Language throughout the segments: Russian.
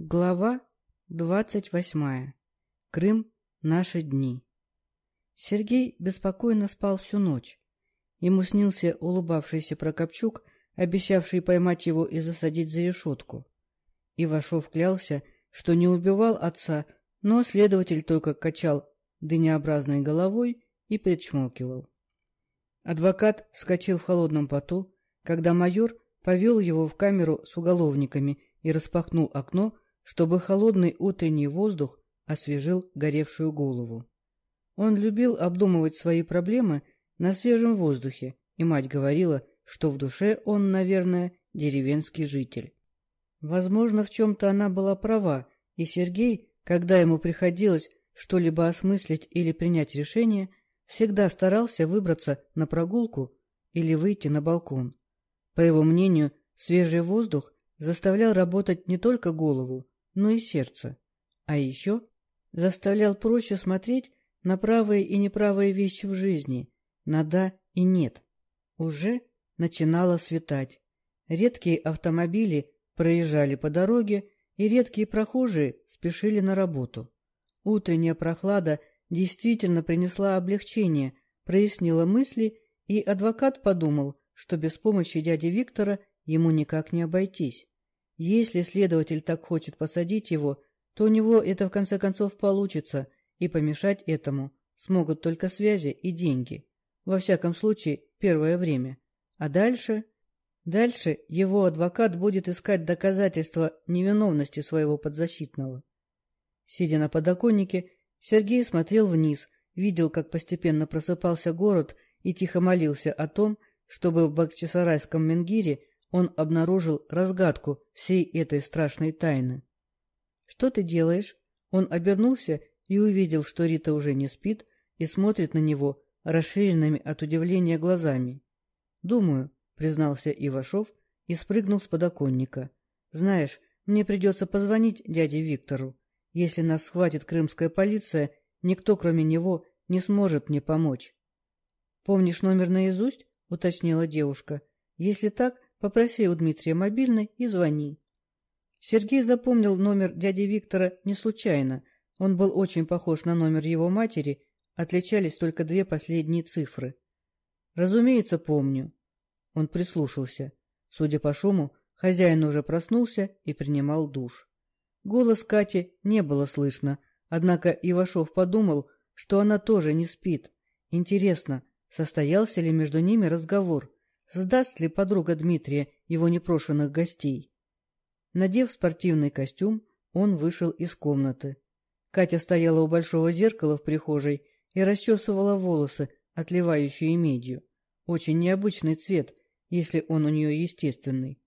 Глава двадцать восьмая. Крым. Наши дни. Сергей беспокойно спал всю ночь. Ему снился улыбавшийся Прокопчук, обещавший поймать его и засадить за решетку. Ивашов клялся, что не убивал отца, но следователь только качал дынеобразной головой и причмокивал. Адвокат вскочил в холодном поту, когда майор повел его в камеру с уголовниками и распахнул окно, чтобы холодный утренний воздух освежил горевшую голову. Он любил обдумывать свои проблемы на свежем воздухе, и мать говорила, что в душе он, наверное, деревенский житель. Возможно, в чем-то она была права, и Сергей, когда ему приходилось что-либо осмыслить или принять решение, всегда старался выбраться на прогулку или выйти на балкон. По его мнению, свежий воздух заставлял работать не только голову, но и сердце, а еще заставлял проще смотреть на правые и неправые вещи в жизни, на «да» и «нет». Уже начинало светать. Редкие автомобили проезжали по дороге, и редкие прохожие спешили на работу. Утренняя прохлада действительно принесла облегчение, прояснила мысли, и адвокат подумал, что без помощи дяди Виктора ему никак не обойтись. Если следователь так хочет посадить его, то у него это в конце концов получится, и помешать этому смогут только связи и деньги. Во всяком случае, первое время. А дальше... Дальше его адвокат будет искать доказательства невиновности своего подзащитного. Сидя на подоконнике, Сергей смотрел вниз, видел, как постепенно просыпался город и тихо молился о том, чтобы в Бахчисарайском Менгире он обнаружил разгадку всей этой страшной тайны. — Что ты делаешь? Он обернулся и увидел, что Рита уже не спит и смотрит на него расширенными от удивления глазами. — Думаю, — признался Ивашов и спрыгнул с подоконника. — Знаешь, мне придется позвонить дяде Виктору. Если нас схватит крымская полиция, никто, кроме него, не сможет мне помочь. — Помнишь номер наизусть? — уточнила девушка. — Если так, Попроси у Дмитрия мобильный и звони. Сергей запомнил номер дяди Виктора не случайно. Он был очень похож на номер его матери, отличались только две последние цифры. Разумеется, помню. Он прислушался. Судя по шуму, хозяин уже проснулся и принимал душ. Голос Кати не было слышно, однако Ивашов подумал, что она тоже не спит. Интересно, состоялся ли между ними разговор? Сдаст ли подруга Дмитрия его непрошенных гостей. Надев спортивный костюм, он вышел из комнаты. Катя стояла у большого зеркала в прихожей и расчесывала волосы, отливающие медью. Очень необычный цвет, если он у нее естественный.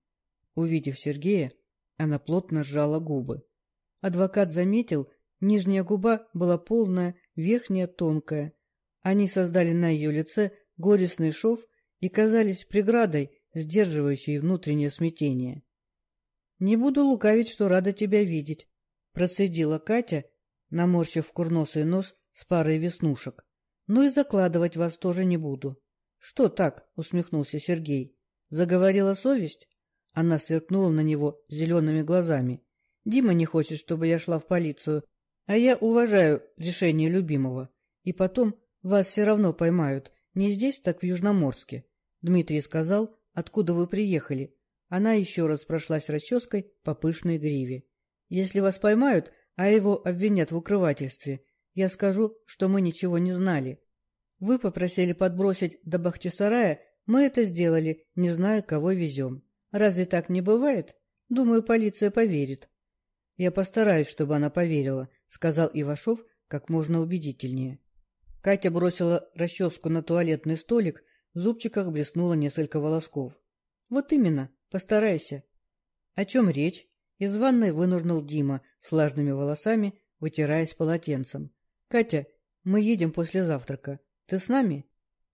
Увидев Сергея, она плотно сжала губы. Адвокат заметил, нижняя губа была полная, верхняя тонкая. Они создали на ее лице горестный шов и казались преградой, сдерживающей внутреннее смятение. — Не буду лукавить, что рада тебя видеть, — процедила Катя, наморщив курносый нос с парой веснушек. — Ну и закладывать вас тоже не буду. — Что так? — усмехнулся Сергей. — Заговорила совесть? Она сверкнула на него зелеными глазами. — Дима не хочет, чтобы я шла в полицию, а я уважаю решение любимого. И потом вас все равно поймают, не здесь, так в Южноморске. Дмитрий сказал, откуда вы приехали. Она еще раз прошлась расческой по пышной гриве. Если вас поймают, а его обвинят в укрывательстве, я скажу, что мы ничего не знали. Вы попросили подбросить до Бахчисарая, мы это сделали, не зная, кого везем. Разве так не бывает? Думаю, полиция поверит. Я постараюсь, чтобы она поверила, сказал Ивашов как можно убедительнее. Катя бросила расческу на туалетный столик, зубчиках блеснуло несколько волосков. — Вот именно, постарайся. — О чем речь? Из ванной вынырнул Дима с влажными волосами, вытираясь полотенцем. — Катя, мы едем после завтрака. Ты с нами?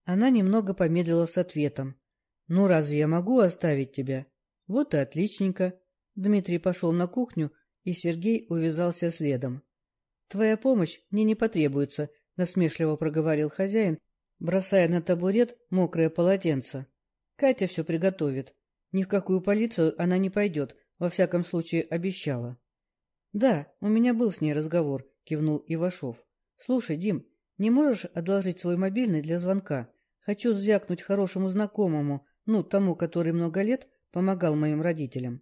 Она немного помедлила с ответом. — Ну, разве я могу оставить тебя? — Вот и отличненько. Дмитрий пошел на кухню, и Сергей увязался следом. — Твоя помощь мне не потребуется, — насмешливо проговорил хозяин бросая на табурет мокрое полотенце. Катя все приготовит. Ни в какую полицию она не пойдет, во всяком случае обещала. Да, у меня был с ней разговор, кивнул Ивашов. Слушай, Дим, не можешь одолжить свой мобильный для звонка? Хочу звякнуть хорошему знакомому, ну, тому, который много лет помогал моим родителям.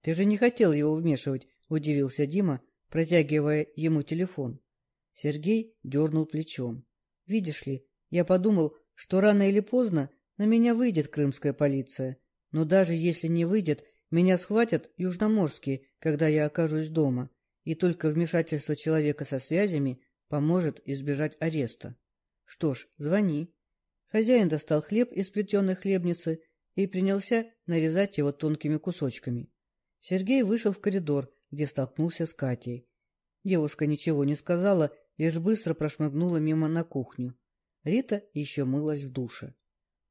Ты же не хотел его вмешивать, удивился Дима, протягивая ему телефон. Сергей дернул плечом. Видишь ли, я подумал, что рано или поздно на меня выйдет крымская полиция. Но даже если не выйдет, меня схватят южноморские, когда я окажусь дома, и только вмешательство человека со связями поможет избежать ареста. Что ж, звони. Хозяин достал хлеб из плетеной хлебницы и принялся нарезать его тонкими кусочками. Сергей вышел в коридор, где столкнулся с Катей. Девушка ничего не сказала, лишь быстро прошмыгнула мимо на кухню. Рита еще мылась в душе.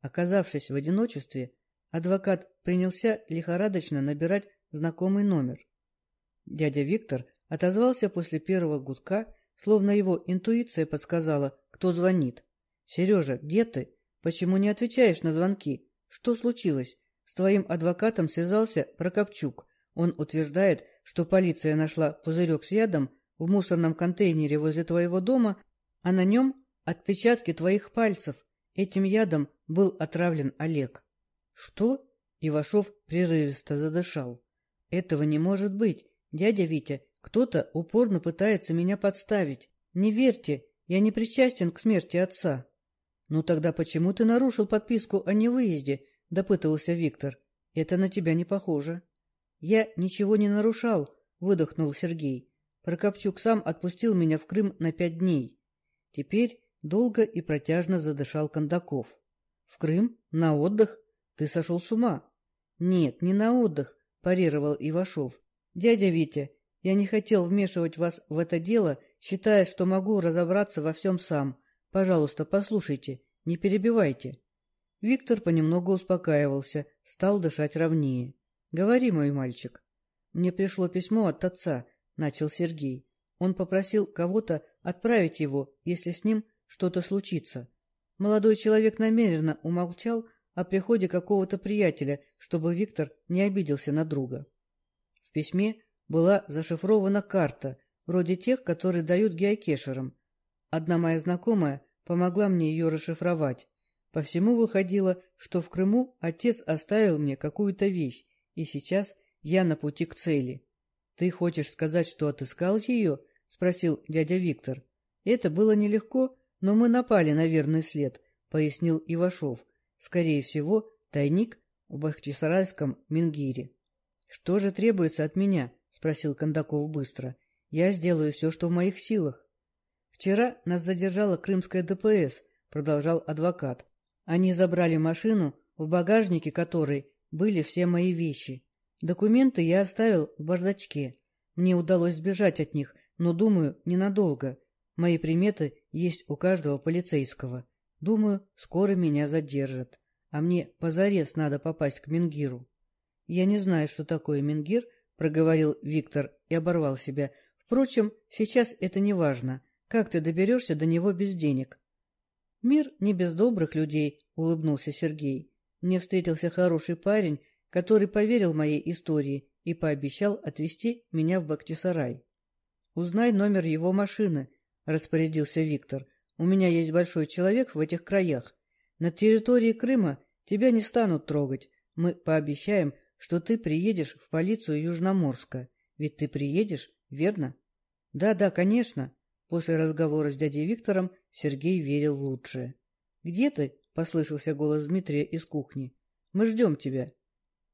Оказавшись в одиночестве, Адвокат принялся лихорадочно набирать знакомый номер. Дядя Виктор отозвался после первого гудка, словно его интуиция подсказала, кто звонит. — Сережа, где ты? Почему не отвечаешь на звонки? Что случилось? С твоим адвокатом связался Прокопчук. Он утверждает, что полиция нашла пузырек с ядом в мусорном контейнере возле твоего дома, а на нем отпечатки твоих пальцев. Этим ядом был отравлен Олег. «Что?» — Ивашов прерывисто задышал. «Этого не может быть. Дядя Витя, кто-то упорно пытается меня подставить. Не верьте, я не причастен к смерти отца». «Ну тогда почему ты нарушил подписку о невыезде?» — допытывался Виктор. «Это на тебя не похоже». «Я ничего не нарушал», — выдохнул Сергей. Прокопчук сам отпустил меня в Крым на пять дней. Теперь долго и протяжно задышал Кондаков. «В Крым? На отдых? Ты сошел с ума? Нет, не на отдых, парировал Ивашов. Дядя Витя, я не хотел вмешивать вас в это дело, считая, что могу разобраться во всем сам. Пожалуйста, послушайте, не перебивайте. Виктор понемногу успокаивался, стал дышать ровнее. — Говори, мой мальчик. — Мне пришло письмо от отца, — начал Сергей. Он попросил кого-то отправить его, если с ним что-то случится. Молодой человек намеренно умолчал, о приходе какого-то приятеля, чтобы Виктор не обиделся на друга. В письме была зашифрована карта, вроде тех, которые дают геокешерам. Одна моя знакомая помогла мне ее расшифровать. По всему выходило, что в Крыму отец оставил мне какую-то вещь, и сейчас я на пути к цели. — Ты хочешь сказать, что отыскал ее? — спросил дядя Виктор. — Это было нелегко, но мы напали на верный след, — пояснил Ивашов. Скорее всего, тайник в Бахчисарайском Мингире. — Что же требуется от меня? — спросил Кондаков быстро. — Я сделаю все, что в моих силах. — Вчера нас задержала крымская ДПС, — продолжал адвокат. Они забрали машину, в багажнике которой были все мои вещи. Документы я оставил в бардачке. Мне удалось сбежать от них, но, думаю, ненадолго. Мои приметы есть у каждого полицейского. Думаю, скоро меня задержат. А мне позарез надо попасть к Менгиру. Я не знаю, что такое Менгир, проговорил Виктор и оборвал себя. Впрочем, сейчас это не важно. Как ты доберешься до него без денег? Мир не без добрых людей, улыбнулся Сергей. Мне встретился хороший парень, который поверил моей истории и пообещал отвезти меня в Бахчисарай. Узнай номер его машины, распорядился Виктор. У меня есть большой человек в этих краях. На территории Крыма тебя не станут трогать. Мы пообещаем, что ты приедешь в полицию Южноморска. Ведь ты приедешь, верно? Да, да, конечно. После разговора с дядей Виктором Сергей верил в лучшее. Где ты? Послышался голос Дмитрия из кухни. Мы ждем тебя.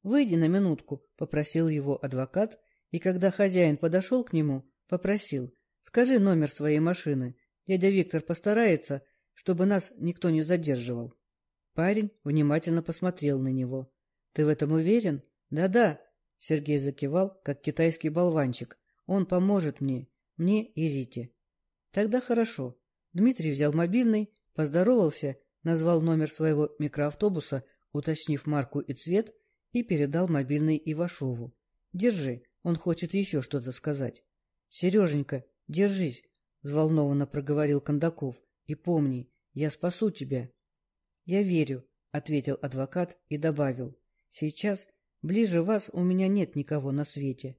Выйди на минутку, попросил его адвокат, и когда хозяин подошел к нему, попросил. Скажи номер своей машины. Дядя Виктор постарается, чтобы нас никто не задерживал. Парень внимательно посмотрел на него. — Ты в этом уверен? Да — Да-да, — Сергей закивал, как китайский болванчик. — Он поможет мне, мне и Рите. — Тогда хорошо. Дмитрий взял мобильный, поздоровался, назвал номер своего микроавтобуса, уточнив марку и цвет, и передал мобильный Ивашову. — Держи, он хочет еще что-то сказать. — Сереженька, держись, — взволнованно проговорил Кондаков. — И помни, я спасу тебя. — Я верю, — ответил адвокат и добавил. — Сейчас ближе вас у меня нет никого на свете.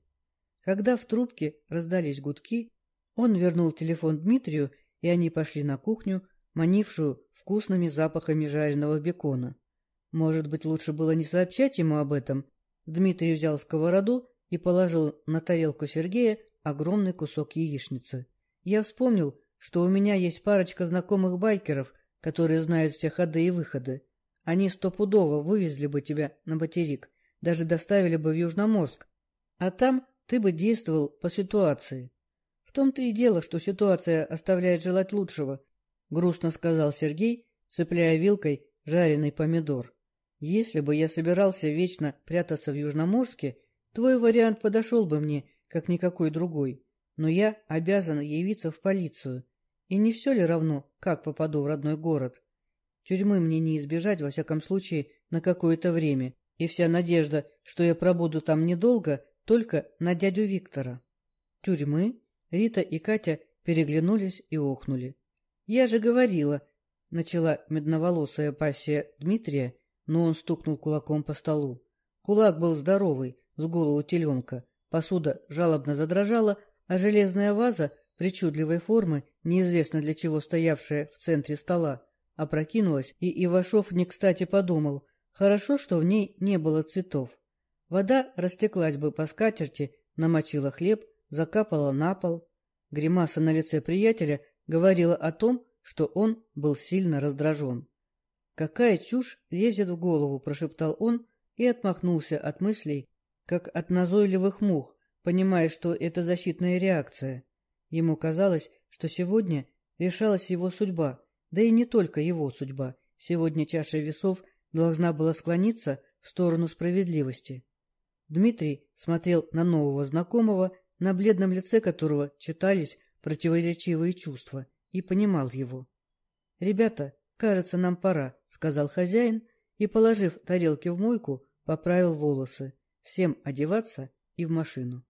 Когда в трубке раздались гудки, он вернул телефон Дмитрию, и они пошли на кухню, манившую вкусными запахами жареного бекона. Может быть, лучше было не сообщать ему об этом? Дмитрий взял сковороду и положил на тарелку Сергея огромный кусок яичницы. Я вспомнил, что у меня есть парочка знакомых байкеров, которые знают все ходы и выходы. Они стопудово вывезли бы тебя на материк, даже доставили бы в Южноморск. А там ты бы действовал по ситуации. В том-то и дело, что ситуация оставляет желать лучшего, — грустно сказал Сергей, цепляя вилкой жареный помидор. Если бы я собирался вечно прятаться в Южноморске, твой вариант подошел бы мне, как никакой другой. Но я обязан явиться в полицию. И не все ли равно, как попаду в родной город? Тюрьмы мне не избежать, во всяком случае, на какое-то время, и вся надежда, что я пробуду там недолго, только на дядю Виктора. Тюрьмы? Рита и Катя переглянулись и охнули. — Я же говорила, — начала медноволосая пассия Дмитрия, но он стукнул кулаком по столу. Кулак был здоровый, с голову теленка, посуда жалобно задрожала, а железная ваза причудливой формы, неизвестно для чего стоявшая в центре стола, опрокинулась, и Ивашов не кстати подумал, хорошо, что в ней не было цветов. Вода растеклась бы по скатерти, намочила хлеб, закапала на пол. Гримаса на лице приятеля говорила о том, что он был сильно раздражен. «Какая чушь лезет в голову!» — прошептал он и отмахнулся от мыслей, как от назойливых мух, понимая, что это защитная реакция. Ему казалось, что сегодня решалась его судьба, да и не только его судьба. Сегодня чаша весов должна была склониться в сторону справедливости. Дмитрий смотрел на нового знакомого, на бледном лице которого читались противоречивые чувства, и понимал его. — Ребята, кажется, нам пора, — сказал хозяин и, положив тарелки в мойку, поправил волосы. Всем одеваться и в машину.